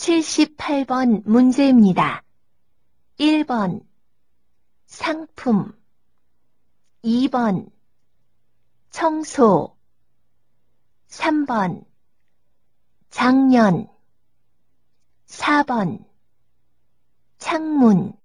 78번 문제입니다. 1번 상품. 2번 청소. 3번 작년 4번 창문.